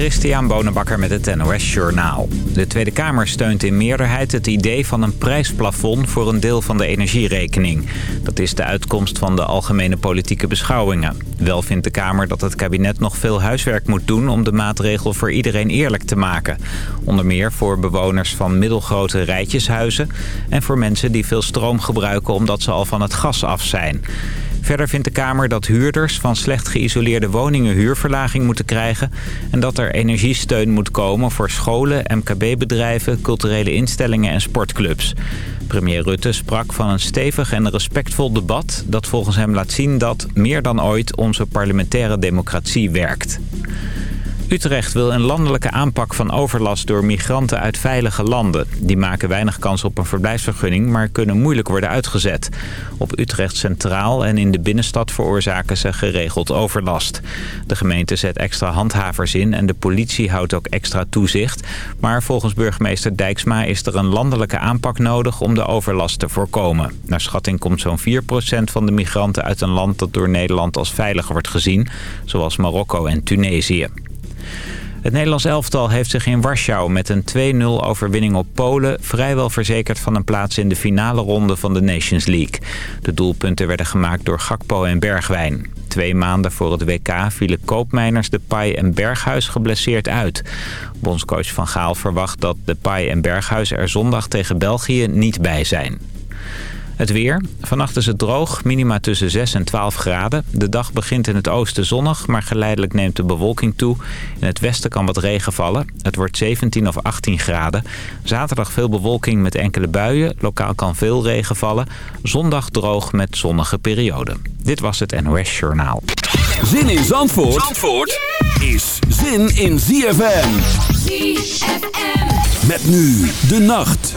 Christian Bonenbakker met het NOS Journaal. De Tweede Kamer steunt in meerderheid het idee van een prijsplafond voor een deel van de energierekening. Dat is de uitkomst van de algemene politieke beschouwingen. Wel vindt de Kamer dat het kabinet nog veel huiswerk moet doen om de maatregel voor iedereen eerlijk te maken. Onder meer voor bewoners van middelgrote rijtjeshuizen en voor mensen die veel stroom gebruiken omdat ze al van het gas af zijn. Verder vindt de Kamer dat huurders van slecht geïsoleerde woningen huurverlaging moeten krijgen... en dat er energiesteun moet komen voor scholen, MKB-bedrijven, culturele instellingen en sportclubs. Premier Rutte sprak van een stevig en respectvol debat... dat volgens hem laat zien dat meer dan ooit onze parlementaire democratie werkt. Utrecht wil een landelijke aanpak van overlast door migranten uit veilige landen. Die maken weinig kans op een verblijfsvergunning, maar kunnen moeilijk worden uitgezet. Op Utrecht Centraal en in de binnenstad veroorzaken ze geregeld overlast. De gemeente zet extra handhavers in en de politie houdt ook extra toezicht. Maar volgens burgemeester Dijksma is er een landelijke aanpak nodig om de overlast te voorkomen. Naar schatting komt zo'n 4% van de migranten uit een land dat door Nederland als veilig wordt gezien, zoals Marokko en Tunesië. Het Nederlands elftal heeft zich in Warschau met een 2-0 overwinning op Polen... vrijwel verzekerd van een plaats in de finale ronde van de Nations League. De doelpunten werden gemaakt door Gakpo en Bergwijn. Twee maanden voor het WK vielen koopmijners de Pai en Berghuis geblesseerd uit. Bondscoach Van Gaal verwacht dat de Pai en Berghuis er zondag tegen België niet bij zijn. Het weer. Vannacht is het droog, minima tussen 6 en 12 graden. De dag begint in het oosten zonnig, maar geleidelijk neemt de bewolking toe. In het westen kan wat regen vallen. Het wordt 17 of 18 graden. Zaterdag veel bewolking met enkele buien. Lokaal kan veel regen vallen. Zondag droog met zonnige perioden. Dit was het NOS Journaal. Zin in Zandvoort, Zandvoort is zin in ZFM. ZFM. Met nu de nacht.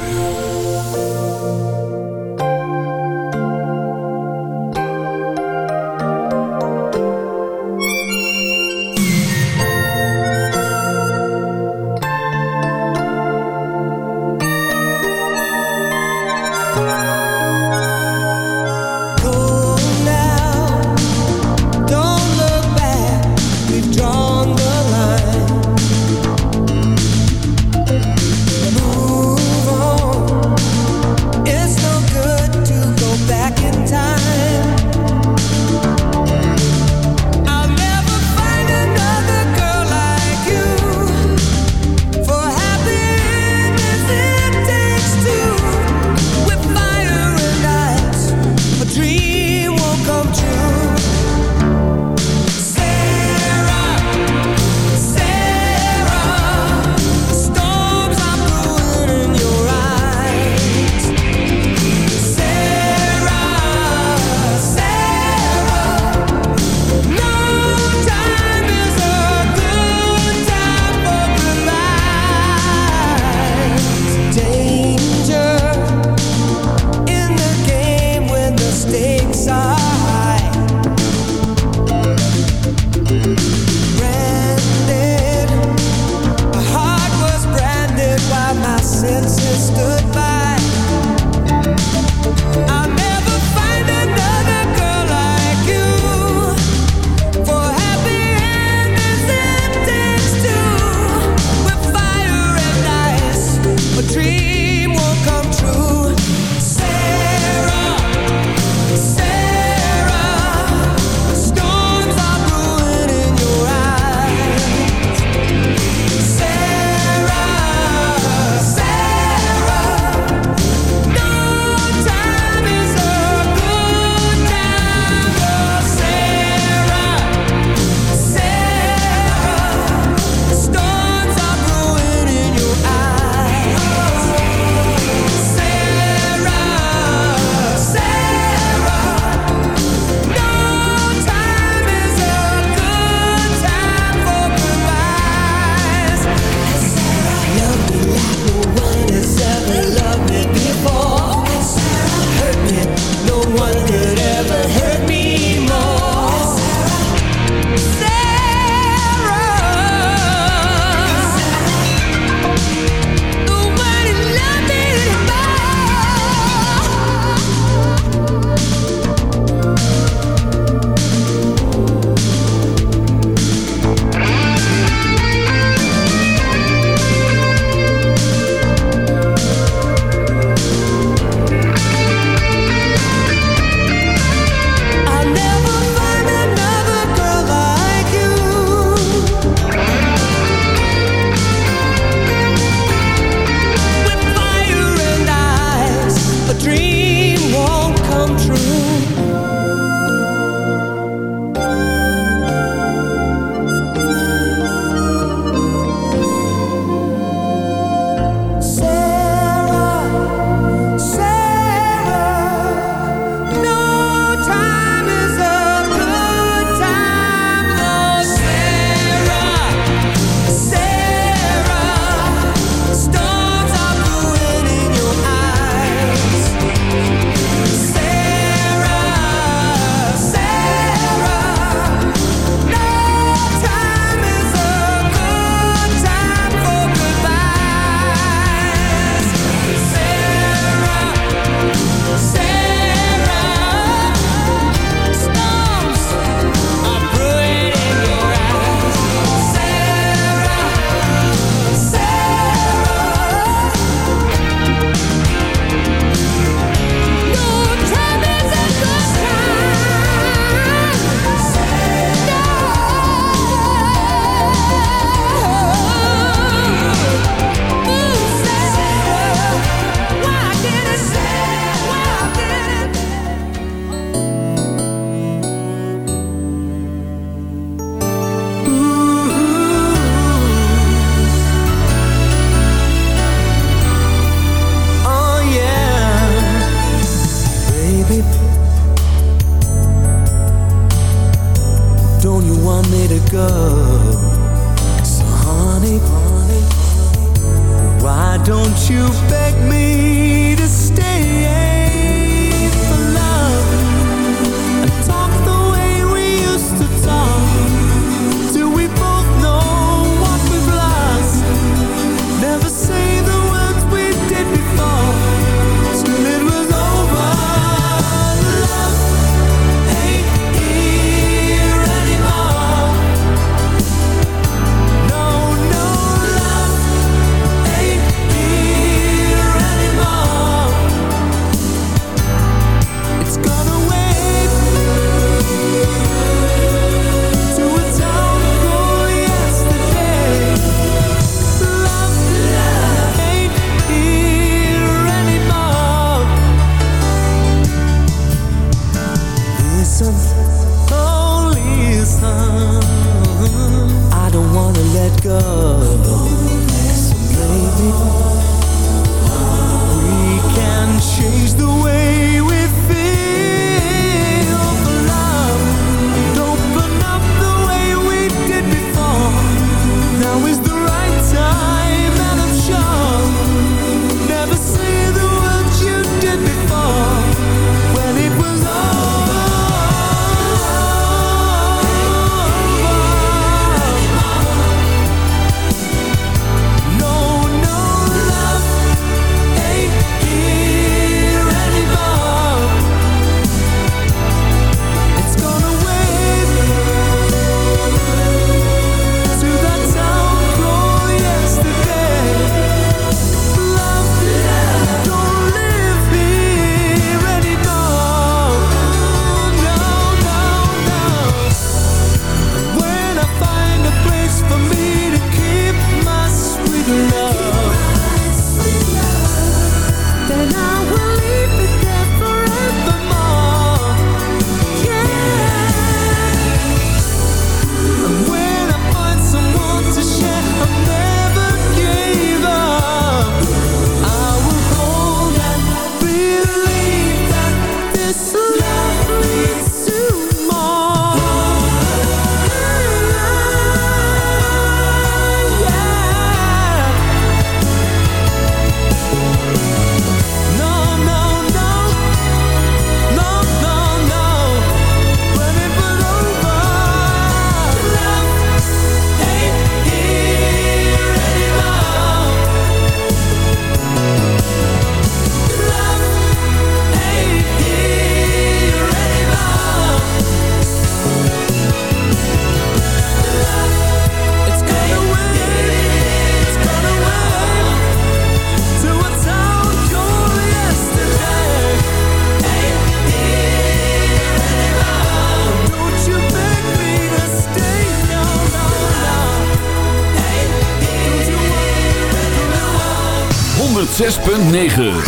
9.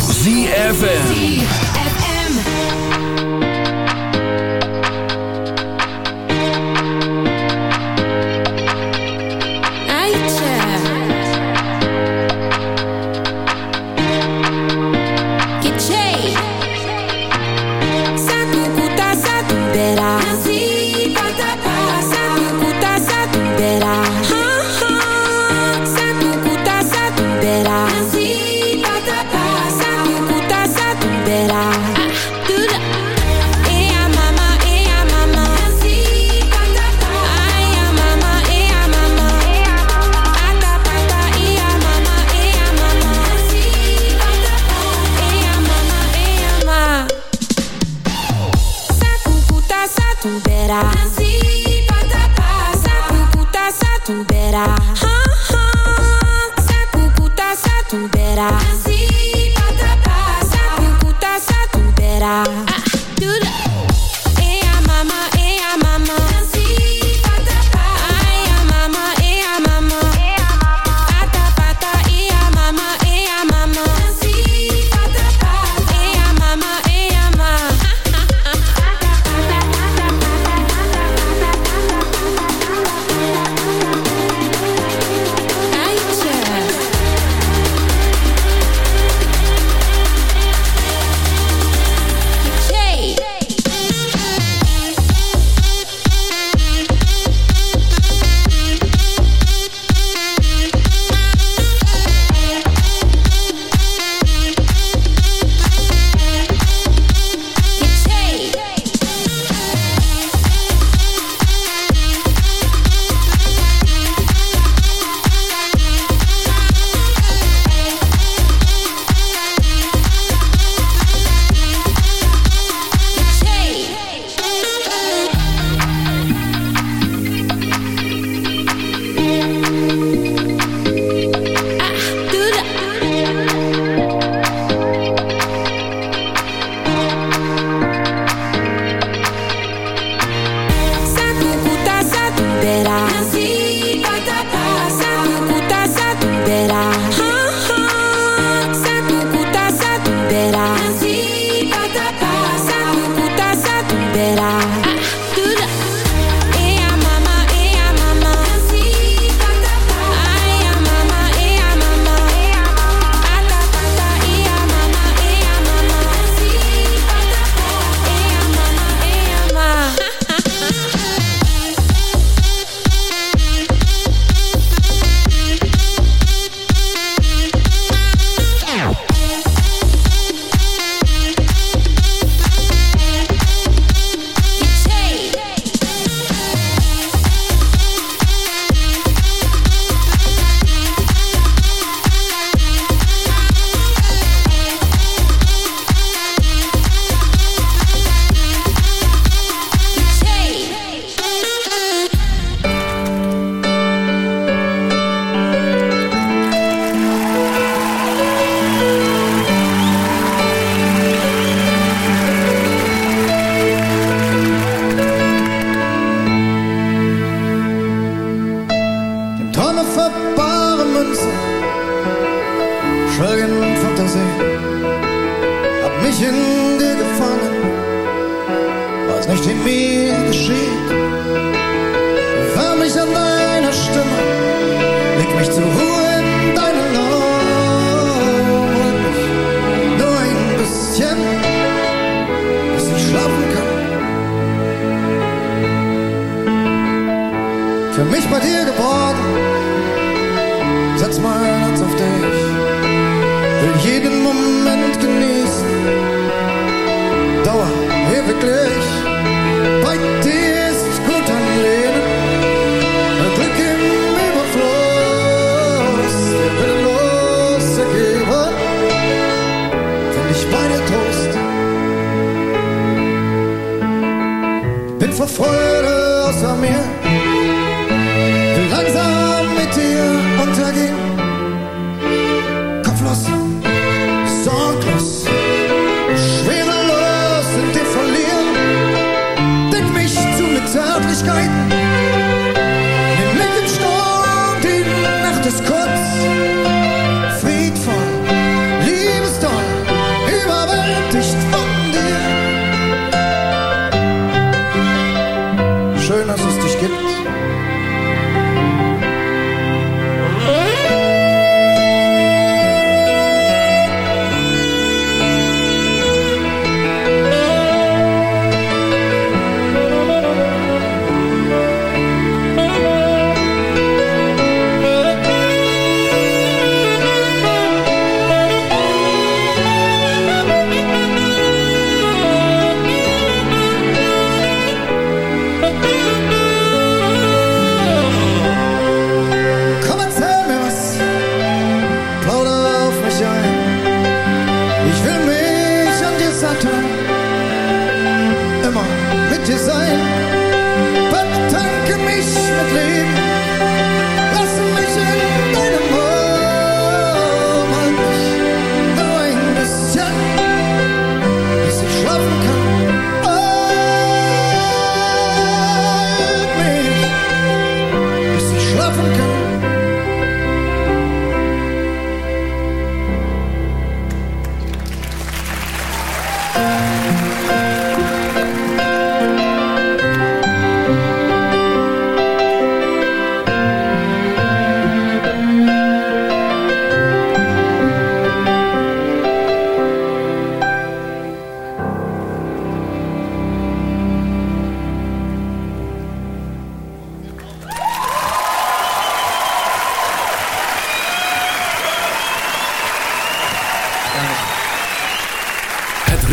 I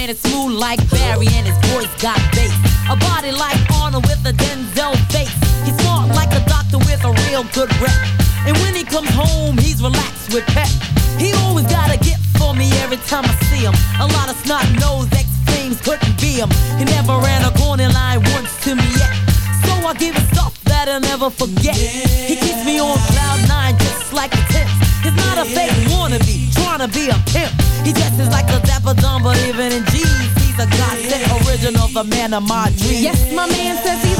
man. Is smooth like Barry and his voice got bass. A body like Arnold with a Denzel face. He's smart like a doctor with a real good rep. And when he comes home, he's relaxed with pep. He always got a gift for me every time I see him. A lot of snot nose ex flames couldn't be him. He never ran a corner line once to me yet. So I give him stuff that I'll never forget. He keeps me on cloud nine just like a a fake wannabe, trying to be a pimp. He dresses like a dapper dumb, but even in jeans, he's a godsend original, the man of my dreams. Yes, my man says he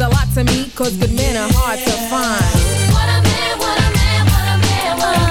a lot to me, cause good men are hard to find. What a man, what a man, what a man, what a mighty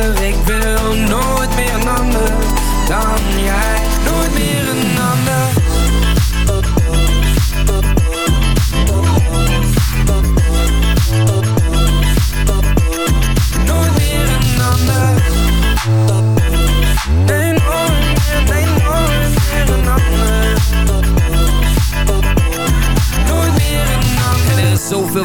Ik wil nooit meer een Dan jij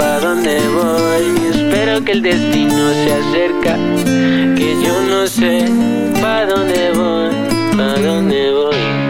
para dónde voy. Espero que el destino se acerca, que yo no sé para dónde voy, para dónde voy.